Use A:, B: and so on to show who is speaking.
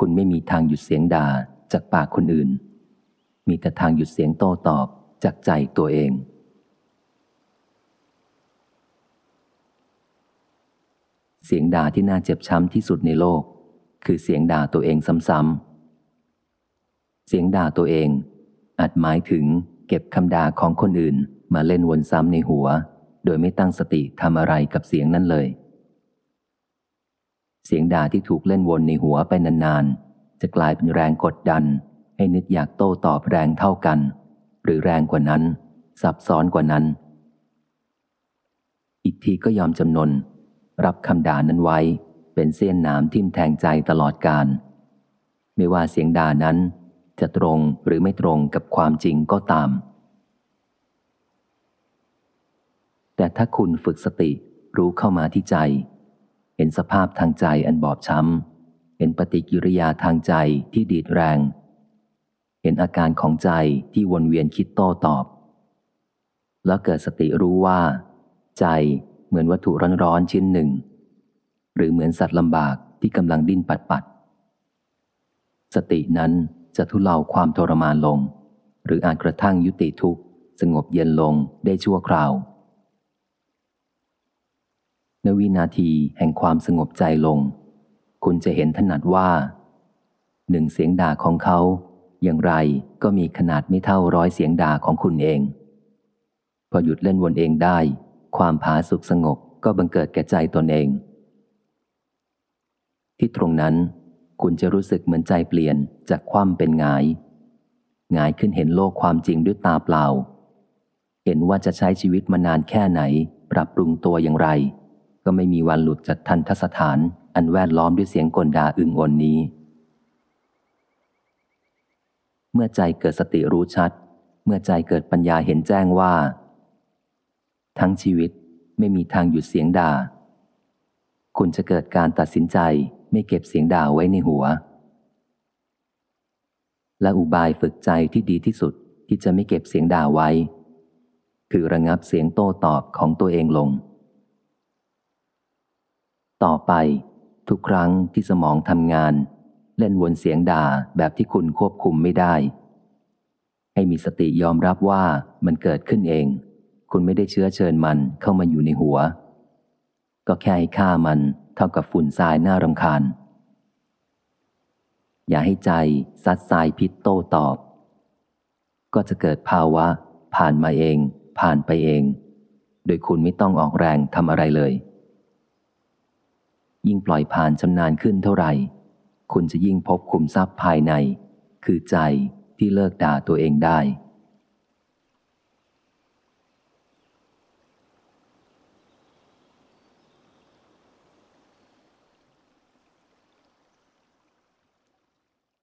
A: คุณไม่มีทางหยุดเสียงด่าจากปากคนอื่น มีแต่ทางหยุดเสียงโต้ตอบจากใจตัวเอง เสียงด่าที่น่าเจ็บช้ำที่สุดในโลก คือเสียงด่าตัวเองซ้ำๆ เสียงด่าตัวเอง อาจหมายถึงเก็บคำด่าของคนอื่นมาเล่นวนซ้ำในหัว โดยไม่ตั้งสติทำอะไรกับเสียงนั้นเลย เสียงด่าที่ถูกเล่นวนในหัวไปนานๆ จะกลายเป็นแรงกดดัน ให้นึกอยากโต้ตอบแรงเท่ากัน หรือแรงกว่านั้น ซับซ้อนกว่านั้น อีกทีก็ยอมจำนน รับคำด่านั้นไว้ เป็นเส้นหนามทิ่มแทงใจตลอดการ ไม่ว่าเสียงด่านั้น จะตรงหรือไม่ตรงกับความจริงก็ตาม แต่ถ้าคุณฝึกสติรู้เข้ามาที่ใจ เห็นสภาพทางใจอันบอบช้ำ เห็นปฏิกิริยาทางใจที่ดีดแรง เห็นอาการของใจที่วนเวียนคิดโต้ตอบ แล้วเกิดสติรู้ว่า ใจเหมือนวัตถุร้อนๆชิ้นหนึ่ง หรือเหมือนสัตว์ลำบากที่กำลังดิ้นปัดปัดสตินั้นจะทุเลาความทรมานลง หรืออาจกระทั่งยุติทุกข์ สงบเย็นลงได้ชั่วคราว ในวินาทีแห่งความสงบใจลง คุณจะเห็นถนัดว่า หนึ่งเสียงด่าของเขา อย่างไรก็มีขนาดไม่เท่าร้อยเสียงด่าของคุณเอง พอหยุดเล่นวนเองได้ ความผาสุกสงบก็บังเกิดแก่ใจตนเอง ที่ตรงนั้น คุณจะรู้สึกเหมือนใจเปลี่ยนจากความเป็นงายงายขึ้นเห็นโลกความจริงด้วยตาเปล่า เห็นว่าจะใช้ชีวิตมานานแค่ไหน ปรับปรุงตัวอย่างไร ก็ไม่มีวันหลุดจากทันทสถาน อันแวดล้อมด้วยเสียงกลด่าอึงอนนี้ เมื่อใจเกิดสติรู้ชัด เมื่อใจเกิดปัญญาเห็นแจ้งว่า ทั้งชีวิตไม่มีทางหยุดเสียงด่า คุณจะเกิดการตัดสินใจไม่เก็บเสียงด่าไว้ในหัว และอุบายฝึกใจที่ดีที่สุดที่จะไม่เก็บเสียงด่าไว้ คือระงับเสียงโต้ตอบของตัวเองลง ต่อไป ทุกครั้งที่สมองทำงาน เล่นวนเสียงด่าแบบที่คุณควบคุมไม่ได้ ให้มีสติยอมรับว่ามันเกิดขึ้นเอง คุณไม่ได้เชื้อเชิญมันเข้ามาอยู่ในหัว ก็แค่ให้ฆ่ามันเท่ากับฝุ่นทรายน่ารำคาญ อย่าให้ใจซัดทรายพิษโต้ตอบ ก็จะเกิดภาวะ ผ่านมาเอง ผ่านไปเอง โดยคุณไม่ต้องออกแรงทำอะไรเลย ยิ่งปล่อยผ่านชำนาญขึ้นเท่าไหร่ คุณจะยิ่งพบขุมทรัพย์ภายใน คือใจที่เลิกด่าตัวเองได้